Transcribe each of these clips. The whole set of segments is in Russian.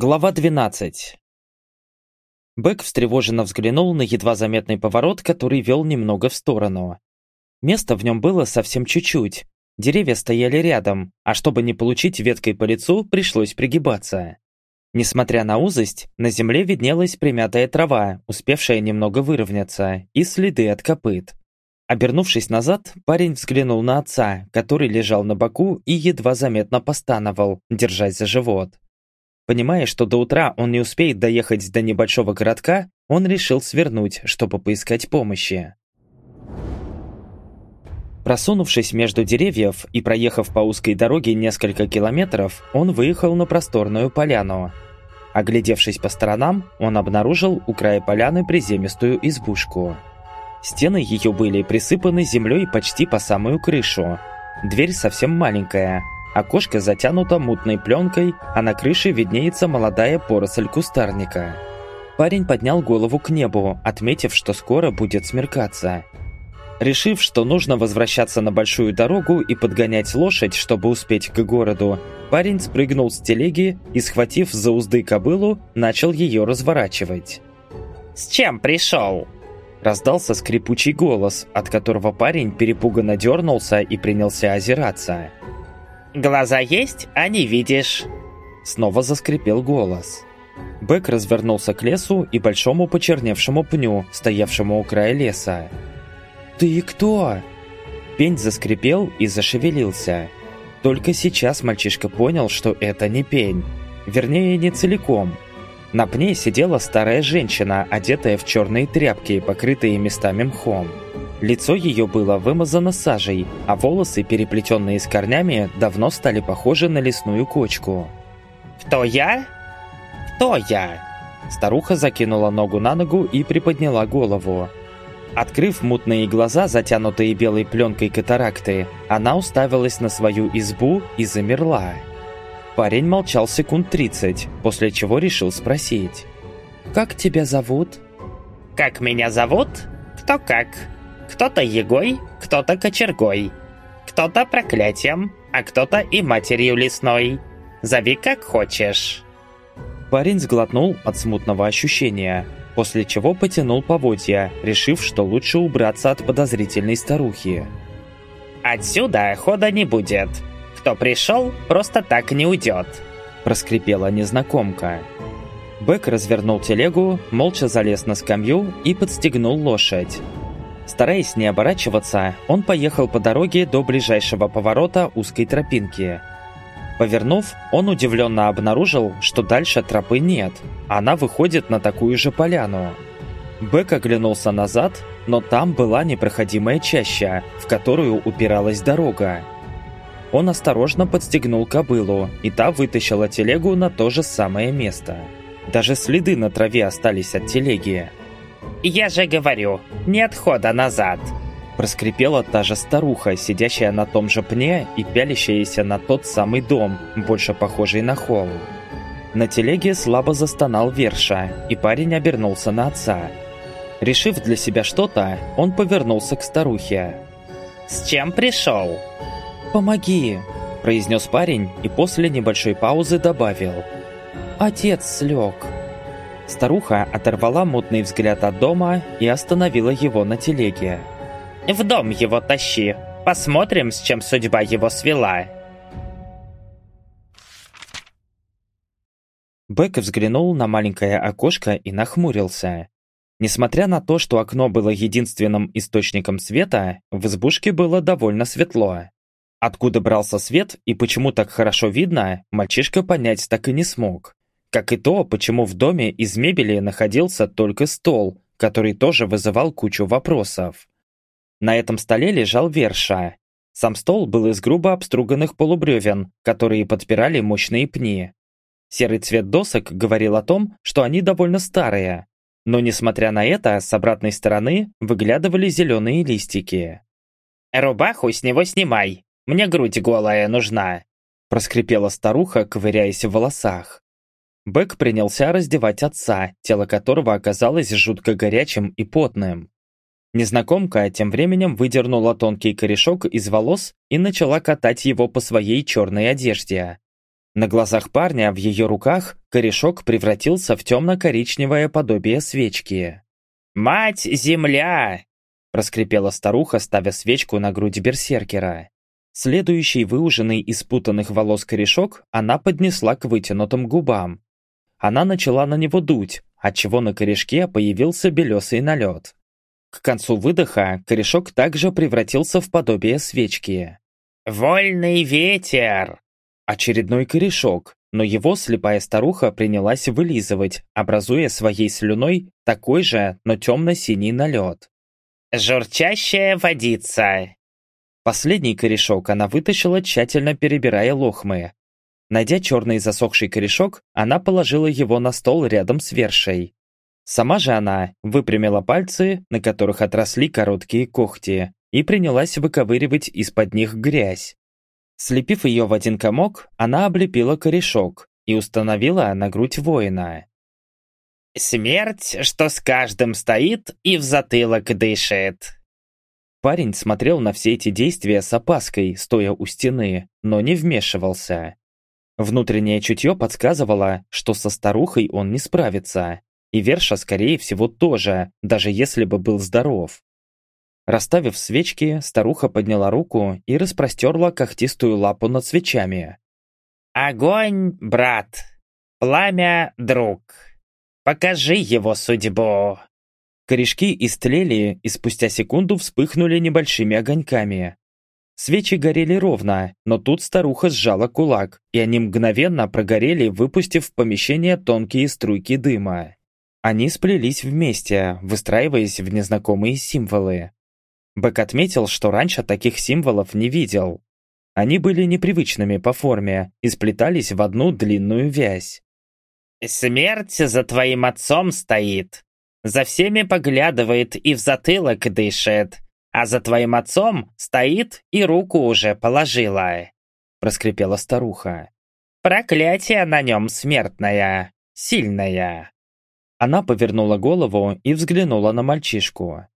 Глава 12 Бэк встревоженно взглянул на едва заметный поворот, который вел немного в сторону. Места в нем было совсем чуть-чуть. Деревья стояли рядом, а чтобы не получить веткой по лицу, пришлось пригибаться. Несмотря на узость, на земле виднелась примятая трава, успевшая немного выровняться, и следы от копыт. Обернувшись назад, парень взглянул на отца, который лежал на боку и едва заметно постановал, держась за живот. Понимая, что до утра он не успеет доехать до небольшого городка, он решил свернуть, чтобы поискать помощи. Просунувшись между деревьев и проехав по узкой дороге несколько километров, он выехал на просторную поляну. Оглядевшись по сторонам, он обнаружил у края поляны приземистую избушку. Стены ее были присыпаны землей почти по самую крышу. Дверь совсем маленькая, Окошко затянуто мутной пленкой, а на крыше виднеется молодая поросль кустарника. Парень поднял голову к небу, отметив, что скоро будет смеркаться. Решив, что нужно возвращаться на большую дорогу и подгонять лошадь, чтобы успеть к городу, парень спрыгнул с телеги и, схватив за узды кобылу, начал ее разворачивать. «С чем пришел?» Раздался скрипучий голос, от которого парень перепуганно дернулся и принялся озираться. Глаза есть, а не видишь. Снова заскрипел голос. Бэк развернулся к лесу и большому почерневшему пню, стоявшему у края леса. «Ты кто?» Пень заскрипел и зашевелился. Только сейчас мальчишка понял, что это не пень. Вернее, не целиком. На пне сидела старая женщина, одетая в черные тряпки, покрытые местами мхом. Лицо ее было вымазано сажей, а волосы, переплетенные с корнями, давно стали похожи на лесную кочку. «Кто я? Кто я?» Старуха закинула ногу на ногу и приподняла голову. Открыв мутные глаза, затянутые белой пленкой катаракты, она уставилась на свою избу и замерла. Парень молчал секунд 30, после чего решил спросить. «Как тебя зовут?» «Как меня зовут? Кто как?» Кто-то егой, кто-то кочергой, кто-то проклятием, а кто-то и матерью лесной. Зови как хочешь». Парень сглотнул от смутного ощущения, после чего потянул поводья, решив, что лучше убраться от подозрительной старухи. «Отсюда хода не будет. Кто пришел, просто так не уйдет», – проскрипела незнакомка. Бэк развернул телегу, молча залез на скамью и подстегнул лошадь. Стараясь не оборачиваться, он поехал по дороге до ближайшего поворота узкой тропинки. Повернув, он удивленно обнаружил, что дальше тропы нет, она выходит на такую же поляну. Бэк оглянулся назад, но там была непроходимая чаща, в которую упиралась дорога. Он осторожно подстегнул кобылу, и та вытащила телегу на то же самое место. Даже следы на траве остались от телеги. «Я же говорю, нет хода назад!» Проскрипела та же старуха, сидящая на том же пне и пялящаяся на тот самый дом, больше похожий на холл. На телеге слабо застонал Верша, и парень обернулся на отца. Решив для себя что-то, он повернулся к старухе. «С чем пришел?» «Помоги!» – произнес парень и после небольшой паузы добавил. «Отец слег!» Старуха оторвала мутный взгляд от дома и остановила его на телеге. «В дом его тащи. Посмотрим, с чем судьба его свела». Бэк взглянул на маленькое окошко и нахмурился. Несмотря на то, что окно было единственным источником света, в избушке было довольно светло. Откуда брался свет и почему так хорошо видно, мальчишка понять так и не смог. Как и то, почему в доме из мебели находился только стол, который тоже вызывал кучу вопросов. На этом столе лежал верша. Сам стол был из грубо обструганных полубревен, которые подпирали мощные пни. Серый цвет досок говорил о том, что они довольно старые. Но несмотря на это, с обратной стороны выглядывали зеленые листики. «Рубаху с него снимай, мне грудь голая нужна», проскрипела старуха, ковыряясь в волосах. Бэк принялся раздевать отца, тело которого оказалось жутко горячим и потным. Незнакомка тем временем выдернула тонкий корешок из волос и начала катать его по своей черной одежде. На глазах парня в ее руках корешок превратился в темно-коричневое подобие свечки. «Мать-земля!» – проскрипела старуха, ставя свечку на грудь берсеркера. Следующий выуженный из путанных волос корешок она поднесла к вытянутым губам. Она начала на него дуть, отчего на корешке появился белесый налет. К концу выдоха корешок также превратился в подобие свечки. «Вольный ветер!» Очередной корешок, но его слепая старуха принялась вылизывать, образуя своей слюной такой же, но темно-синий налет. «Журчащая водица!» Последний корешок она вытащила, тщательно перебирая лохмы. Найдя черный засохший корешок, она положила его на стол рядом с вершей. Сама же она выпрямила пальцы, на которых отросли короткие когти, и принялась выковыривать из-под них грязь. Слепив ее в один комок, она облепила корешок и установила на грудь воина. «Смерть, что с каждым стоит и в затылок дышит». Парень смотрел на все эти действия с опаской, стоя у стены, но не вмешивался. Внутреннее чутье подсказывало, что со старухой он не справится, и Верша, скорее всего, тоже, даже если бы был здоров. Расставив свечки, старуха подняла руку и распростерла когтистую лапу над свечами. «Огонь, брат! Пламя, друг! Покажи его судьбу!» Корешки истлели и спустя секунду вспыхнули небольшими огоньками. Свечи горели ровно, но тут старуха сжала кулак, и они мгновенно прогорели, выпустив в помещение тонкие струйки дыма. Они сплелись вместе, выстраиваясь в незнакомые символы. Бэк отметил, что раньше таких символов не видел. Они были непривычными по форме и сплетались в одну длинную вязь. «Смерть за твоим отцом стоит. За всеми поглядывает и в затылок дышит. А за твоим отцом стоит и руку уже положила», — проскрипела старуха. «Проклятие на нем смертное, сильное». Она повернула голову и взглянула на мальчишку.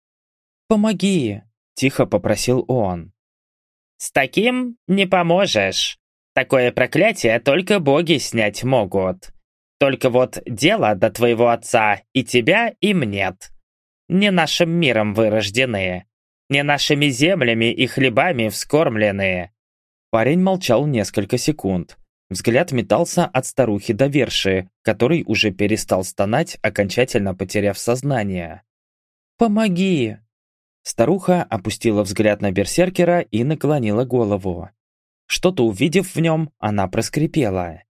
«Помоги!» Тихо попросил он. «С таким не поможешь. Такое проклятие только боги снять могут. Только вот дело до твоего отца и тебя им нет. Не нашим миром вы не нашими землями и хлебами вскормлены». Парень молчал несколько секунд. Взгляд метался от старухи до верши, который уже перестал стонать, окончательно потеряв сознание. «Помоги!» Старуха опустила взгляд на берсеркера и наклонила голову. Что-то увидев в нем, она проскрипела.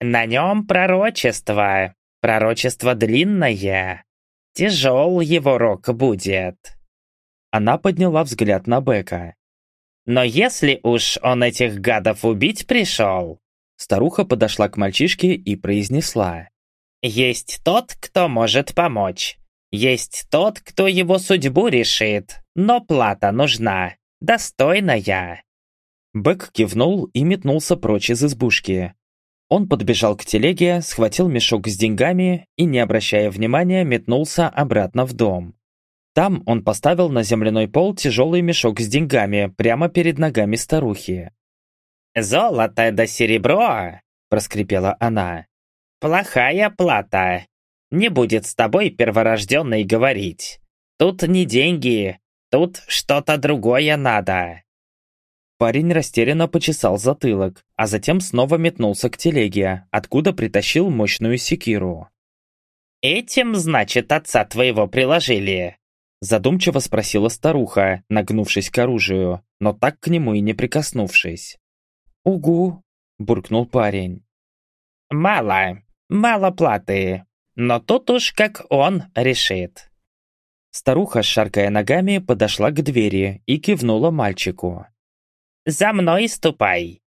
«На нем пророчество. Пророчество длинное. Тяжел его рок будет». Она подняла взгляд на Бека. «Но если уж он этих гадов убить пришел...» Старуха подошла к мальчишке и произнесла. «Есть тот, кто может помочь. Есть тот, кто его судьбу решит, но плата нужна, достойная». Бэк кивнул и метнулся прочь из избушки. Он подбежал к телеге, схватил мешок с деньгами и, не обращая внимания, метнулся обратно в дом. Там он поставил на земляной пол тяжелый мешок с деньгами прямо перед ногами старухи. «Золото да серебро!» – проскрипела она. «Плохая плата. Не будет с тобой перворожденный говорить. Тут не деньги, тут что-то другое надо». Парень растерянно почесал затылок, а затем снова метнулся к телеге, откуда притащил мощную секиру. «Этим, значит, отца твоего приложили?» Задумчиво спросила старуха, нагнувшись к оружию, но так к нему и не прикоснувшись. «Угу», — буркнул парень. «Мало, мало платы. Но тут уж как он решит. Старуха, шаркая ногами, подошла к двери и кивнула мальчику. «За мной ступай!»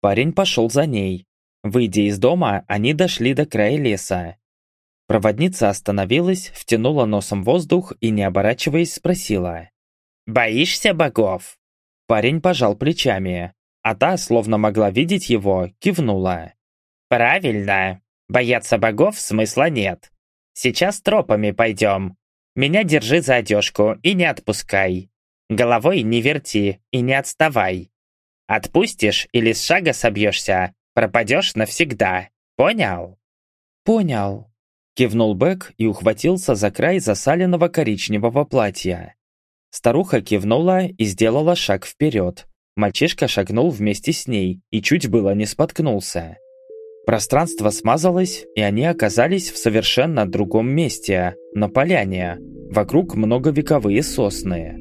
Парень пошел за ней. Выйдя из дома, они дошли до края леса. Проводница остановилась, втянула носом воздух и, не оборачиваясь, спросила. «Боишься богов?» Парень пожал плечами, а та, словно могла видеть его, кивнула. «Правильно. Бояться богов смысла нет. Сейчас тропами пойдем. Меня держи за одежку и не отпускай. Головой не верти и не отставай. Отпустишь или с шага собьешься, пропадешь навсегда. Понял?» «Понял», — кивнул Бэк и ухватился за край засаленного коричневого платья. Старуха кивнула и сделала шаг вперед. Мальчишка шагнул вместе с ней и чуть было не споткнулся. Пространство смазалось, и они оказались в совершенно другом месте, на поляне. Вокруг многовековые сосны.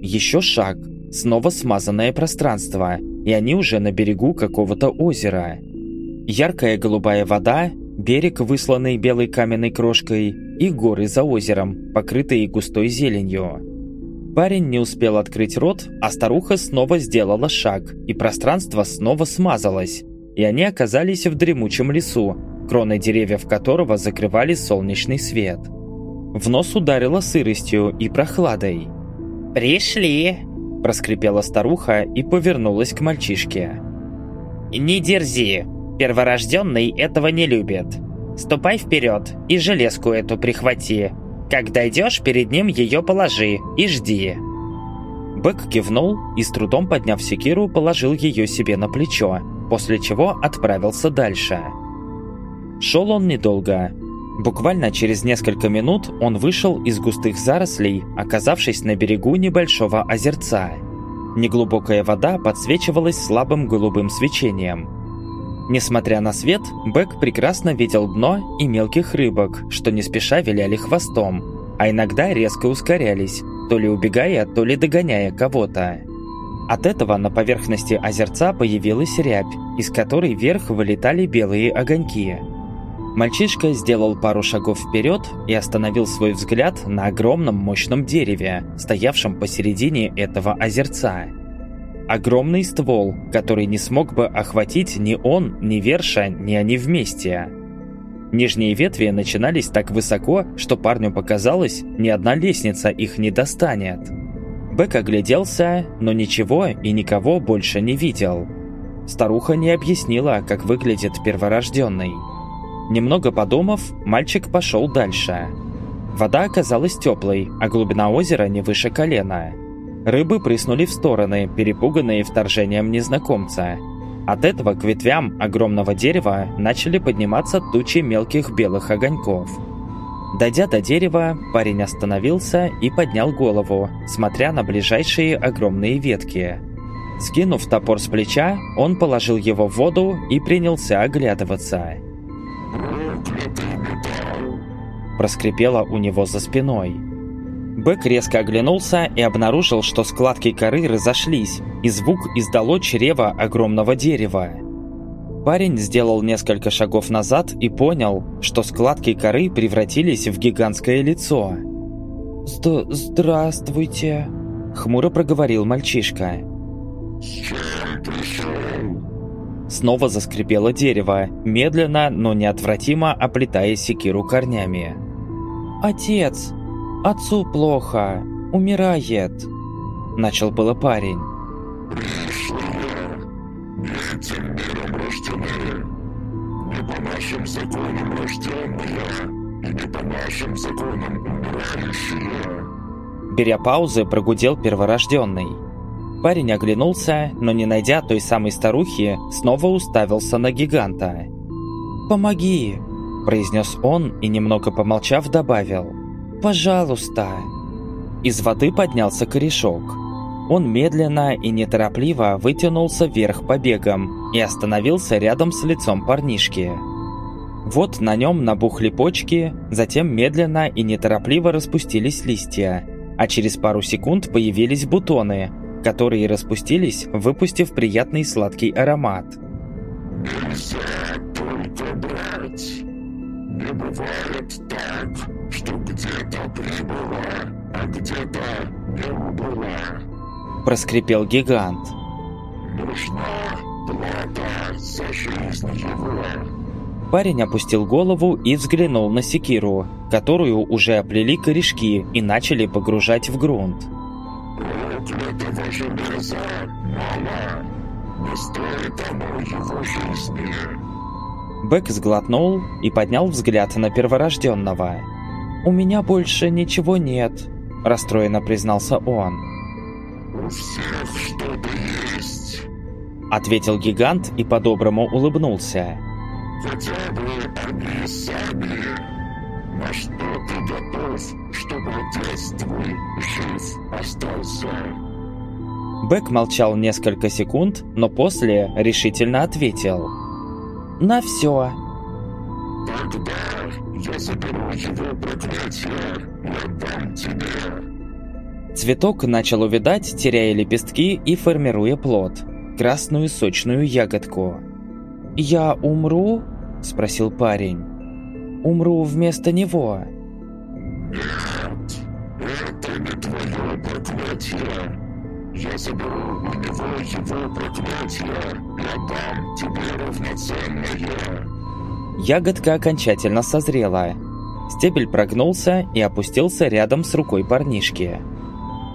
Еще шаг, снова смазанное пространство, и они уже на берегу какого-то озера. Яркая голубая вода, берег, высланный белой каменной крошкой, и горы за озером, покрытые густой зеленью. Парень не успел открыть рот, а старуха снова сделала шаг, и пространство снова смазалось, и они оказались в дремучем лесу, кроны деревьев которого закрывали солнечный свет. В нос ударило сыростью и прохладой. «Пришли!» – проскрипела старуха и повернулась к мальчишке. «Не дерзи! Перворожденный этого не любит. Ступай вперед и железку эту прихвати. Как дойдешь, перед ним ее положи и жди». Бэк кивнул и, с трудом подняв секиру, положил ее себе на плечо, после чего отправился дальше. Шел он недолго. Буквально через несколько минут он вышел из густых зарослей, оказавшись на берегу небольшого озерца. Неглубокая вода подсвечивалась слабым голубым свечением. Несмотря на свет, Бэк прекрасно видел дно и мелких рыбок, что не спеша виляли хвостом, а иногда резко ускорялись, то ли убегая, то ли догоняя кого-то. От этого на поверхности озерца появилась рябь, из которой вверх вылетали белые огоньки. Мальчишка сделал пару шагов вперед и остановил свой взгляд на огромном мощном дереве, стоявшем посередине этого озерца. Огромный ствол, который не смог бы охватить ни он, ни Верша, ни они вместе. Нижние ветви начинались так высоко, что парню показалось, ни одна лестница их не достанет. Бэк огляделся, но ничего и никого больше не видел. Старуха не объяснила, как выглядит перворожденный. Немного подумав, мальчик пошел дальше. Вода оказалась теплой, а глубина озера не выше колена. Рыбы прыснули в стороны, перепуганные вторжением незнакомца. От этого к ветвям огромного дерева начали подниматься тучи мелких белых огоньков. Дойдя до дерева, парень остановился и поднял голову, смотря на ближайшие огромные ветки. Скинув топор с плеча, он положил его в воду и принялся оглядываться. Проскрипело у него за спиной. Бэк резко оглянулся и обнаружил, что складки коры разошлись, и звук издало чрево огромного дерева. Парень сделал несколько шагов назад и понял, что складки коры превратились в гигантское лицо. Зд «Здравствуйте», — хмуро проговорил мальчишка. Снова заскрипело дерево, медленно, но неотвратимо оплетая секиру корнями. «Отец! Отцу плохо! Умирает!» Начал было парень. Не по нашим законам рожденные, и не по нашим законам умирающие. Беря паузы, прогудел перворожденный. Парень оглянулся, но не найдя той самой старухи, снова уставился на гиганта. «Помоги!» – произнес он и, немного помолчав, добавил. «Пожалуйста!» Из воды поднялся корешок. Он медленно и неторопливо вытянулся вверх побегом и остановился рядом с лицом парнишки. Вот на нем набухли почки, затем медленно и неторопливо распустились листья, а через пару секунд появились бутоны, которые распустились, выпустив приятный сладкий аромат. Бывает так, что где-то прибыло, а где-то не убыло. Проскрипел гигант. Нужна плата за жизнь его. Парень опустил голову и взглянул на секиру, которую уже оплели корешки и начали погружать в грунт. Проклятого железа мало. Не стоит оно его жизни. Бэк сглотнул и поднял взгляд на перворожденного. «У меня больше ничего нет», – расстроенно признался он. У всех что-то есть. Ответил гигант и по-доброму улыбнулся. Хотя бы они сами. На что ты готов, чтобы отец твой жив остался? Бэк молчал несколько секунд, но после решительно ответил. «На все». Тогда я заберу его проклятие и отдам тебе. Цветок начал увядать, теряя лепестки и формируя плод. Красную сочную ягодку. «Я умру?» – спросил парень. «Умру вместо него». Нет, это не твое проклятие. Я заберу у него его проклятие отдам тебе равноценное. Ягодка окончательно созрела. Стебель прогнулся и опустился рядом с рукой парнишки.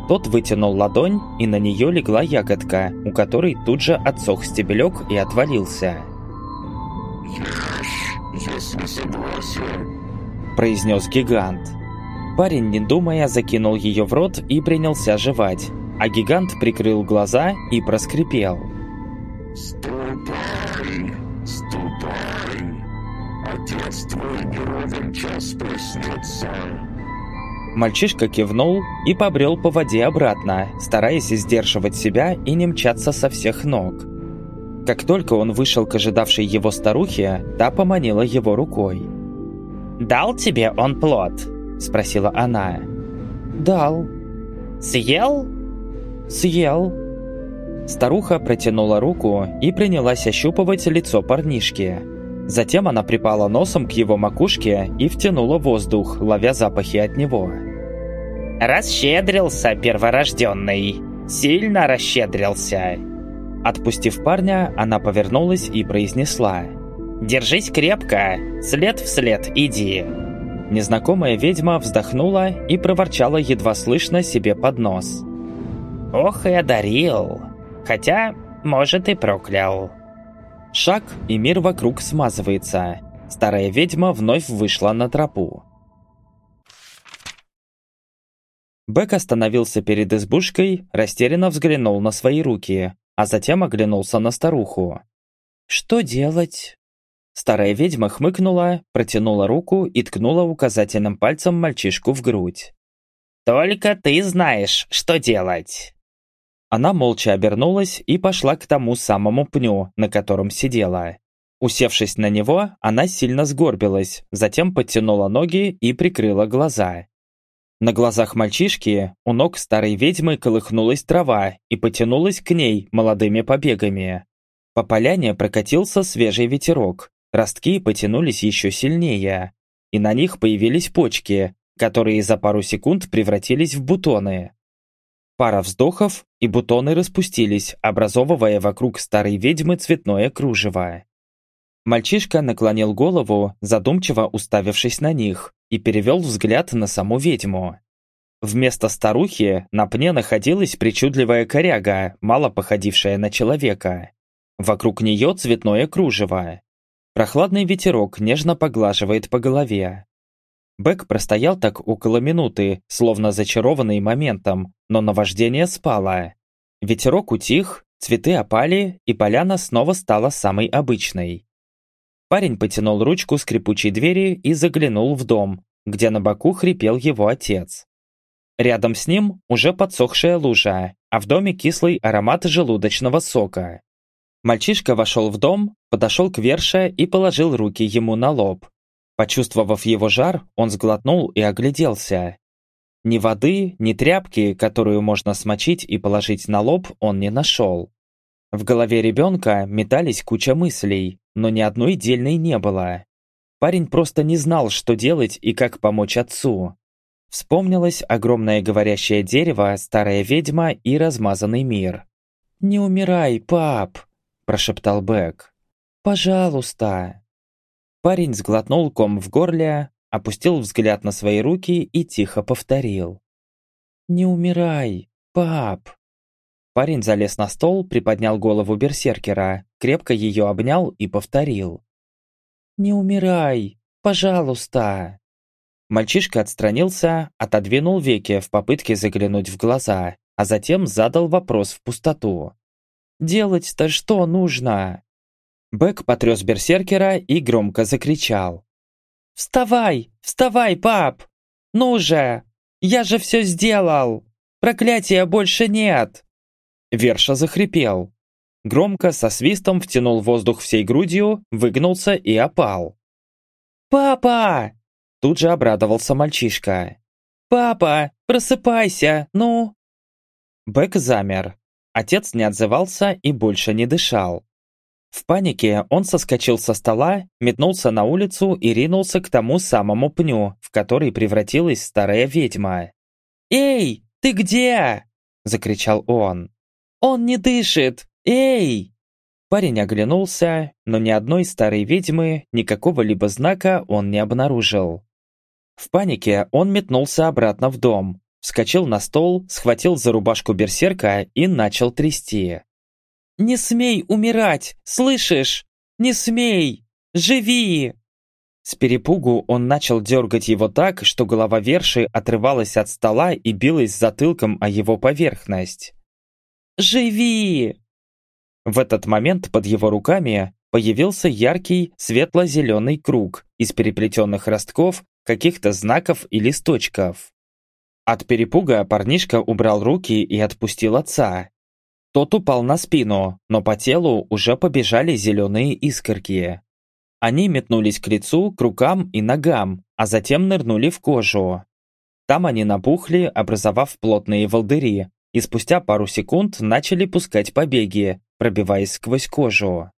Тот вытянул ладонь, и на нее легла ягодка, у которой тут же отсох стебелек и отвалился. Ешь, если согласен. произнес гигант. Парень, не думая, закинул ее в рот и принялся жевать, а гигант прикрыл глаза и проскрипел. Ступай, ступай. Отец твой не ровен час проснется. Мальчишка кивнул и побрел по воде обратно, стараясь сдерживать себя и не мчаться со всех ног. Как только он вышел к ожидавшей его старухе, та поманила его рукой. «Дал тебе он плод?» – Спросила она. «Дал. «Съел?» Съел». Старуха протянула руку и принялась ощупывать лицо парнишки. Затем она припала носом к его макушке и втянула воздух, ловя запахи от него. «Расщедрился перворожденный. Сильно расщедрился. Отпустив парня, она повернулась и произнесла. Держись крепко, след в след иди». Незнакомая ведьма вздохнула и проворчала едва слышно себе под нос. «Ох и одарил. Хотя, может, и проклял». Шаг, и мир вокруг смазывается. Старая ведьма вновь вышла на тропу. Бэк остановился перед избушкой, растерянно взглянул на свои руки, а затем оглянулся на старуху. «Что делать?» Старая ведьма хмыкнула, протянула руку и ткнула указательным пальцем мальчишку в грудь. «Только ты знаешь, что делать!» Она молча обернулась и пошла к тому самому пню, на котором сидела. Усевшись на него, она сильно сгорбилась, затем подтянула ноги и прикрыла глаза. На глазах мальчишки у ног старой ведьмы колыхнулась трава и потянулась к ней молодыми побегами. По поляне прокатился свежий ветерок, ростки потянулись еще сильнее, и на них появились почки, которые за пару секунд превратились в бутоны. Пара вздохов, и бутоны распустились, образовывая вокруг старой ведьмы цветное кружево. Мальчишка наклонил голову, задумчиво уставившись на них, и перевел взгляд на саму ведьму. Вместо старухи на пне находилась причудливая коряга, мало походившая на человека. Вокруг нее цветное кружево. Прохладный ветерок нежно поглаживает по голове. Бэк простоял так около минуты, словно зачарованный моментом, но наваждение спало. Ветерок утих, цветы опали, и поляна снова стала самой обычной. Парень потянул ручку скрипучей двери и заглянул в дом, где на боку хрипел его отец. Рядом с ним уже подсохшая лужа, а в доме кислый аромат желудочного сока. Мальчишка вошел в дом, подошел к Верше и положил руки ему на лоб. Почувствовав его жар, он сглотнул и огляделся. Ни воды, ни тряпки, которую можно смочить и положить на лоб, он не нашел. В голове ребенка метались куча мыслей, но ни одной дельной не было. Парень просто не знал, что делать и как помочь отцу. Вспомнилось огромное говорящее дерево, старая ведьма и размазанный мир. «Не умирай, пап!» – прошептал Бэк. «Пожалуйста!» Парень сглотнул ком в горле, опустил взгляд на свои руки и тихо повторил. «Не умирай, пап!» Парень залез на стол, приподнял голову берсеркера, крепко ее обнял и повторил. «Не умирай, пожалуйста!» Мальчишка отстранился, отодвинул веки в попытке заглянуть в глаза, а затем задал вопрос в пустоту. Делать-то что нужно?» Бэк потряс берсеркера и громко закричал. «Вставай! Вставай, пап! Ну же! Я же все сделал! Проклятия больше нет!» Верша захрипел. Громко, со свистом втянул воздух всей грудью, выгнулся и опал. «Папа!» Тут же обрадовался мальчишка. «Папа, просыпайся, ну!» Бэк замер. Отец не отзывался и больше не дышал. В панике он соскочил со стола, метнулся на улицу и ринулся к тому самому пню, в который превратилась старая ведьма. «Эй, ты где?» – закричал он. «Он не дышит! Эй!» Парень оглянулся, но ни одной старой ведьмы, никакого либо знака он не обнаружил. В панике он метнулся обратно в дом, вскочил на стол, схватил за рубашку берсерка и начал трясти. «Не смей умирать, слышишь? Не смей! Живи!» С перепугу он начал дергать его так, что голова Верши отрывалась от стола и билась затылком о его поверхность. «Живи!» В этот момент под его руками появился яркий светло-зеленый круг из переплетенных ростков, каких-то знаков и листочков. От перепуга парнишка убрал руки и отпустил отца. Тот упал на спину, но по телу уже побежали зеленые искорки. Они метнулись к лицу, к рукам и ногам, а затем нырнули в кожу. Там они набухли, образовав плотные волдыри, и спустя пару секунд начали пускать побеги, пробиваясь сквозь кожу.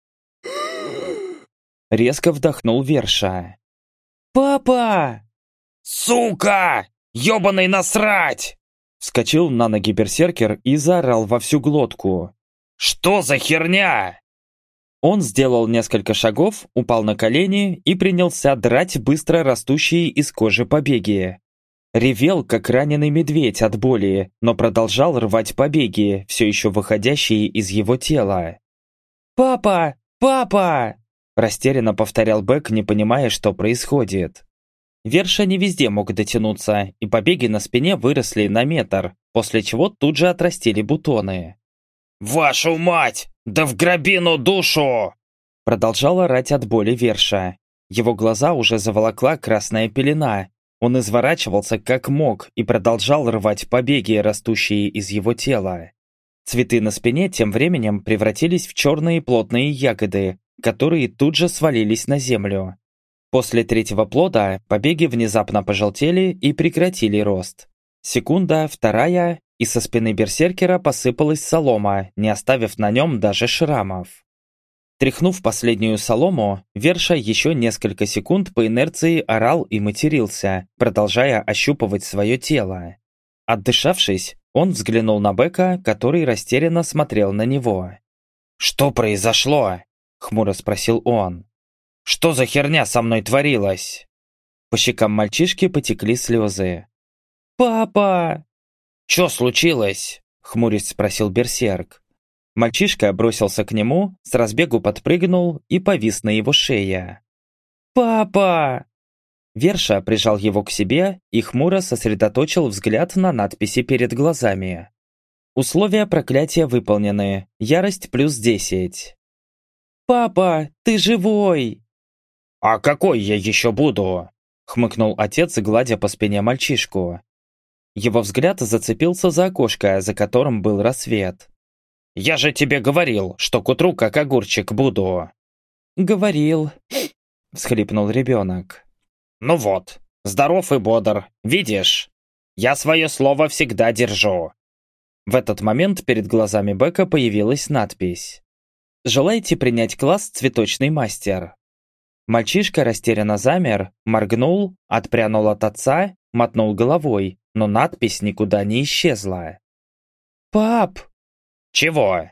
Резко вдохнул Верша. «Папа!» «Сука! Ёбаный насрать!» Вскочил на ноги берсеркер и заорал во всю глотку. «Что за херня?» Он сделал несколько шагов, упал на колени и принялся драть быстро растущие из кожи побеги. Ревел, как раненый медведь от боли, но продолжал рвать побеги, все еще выходящие из его тела. «Папа! Папа!» Растерянно повторял Бэк, не понимая, что происходит. Верша не везде мог дотянуться, и побеги на спине выросли на метр, после чего тут же отрастили бутоны. «Вашу мать! Да в гробину душу!» Продолжал орать от боли Верша. Его глаза уже заволокла красная пелена, он изворачивался как мог и продолжал рвать побеги, растущие из его тела. Цветы на спине тем временем превратились в черные плотные ягоды, которые тут же свалились на землю. После третьего плода побеги внезапно пожелтели и прекратили рост. Секунда, вторая, и со спины берсеркера посыпалась солома, не оставив на нем даже шрамов. Тряхнув последнюю солому, Верша еще несколько секунд по инерции орал и матерился, продолжая ощупывать свое тело. Отдышавшись, он взглянул на Бека, который растерянно смотрел на него. «Что произошло?» — хмуро спросил он. «Что за херня со мной творилась?» По щекам мальчишки потекли слезы. «Папа!» «Что случилось?» — хмурясь спросил Берсерк. Мальчишка бросился к нему, с разбегу подпрыгнул и повис на его шее. «Папа!» Верша прижал его к себе и хмуро сосредоточил взгляд на надписи перед глазами. Условия проклятия выполнены. Ярость плюс 10. «Папа, ты живой!» «А какой я еще буду?» хмыкнул отец, гладя по спине мальчишку. Его взгляд зацепился за окошко, за которым был рассвет. Я же тебе говорил, что к утру как огурчик буду». «Говорил», — всхлипнул ребенок. «Ну вот, здоров и бодр, видишь? Я свое слово всегда держу». В этот момент перед глазами Бека появилась надпись. «Желаете принять класс «Цветочный мастер»?» Мальчишка растерянно замер, моргнул, отпрянул от отца, мотнул головой, но надпись никуда не исчезла. «Пап!» «Чего?»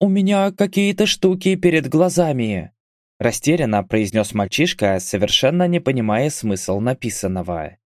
«У меня какие-то штуки перед глазами», растерянно произнес мальчишка, совершенно не понимая смысл написанного.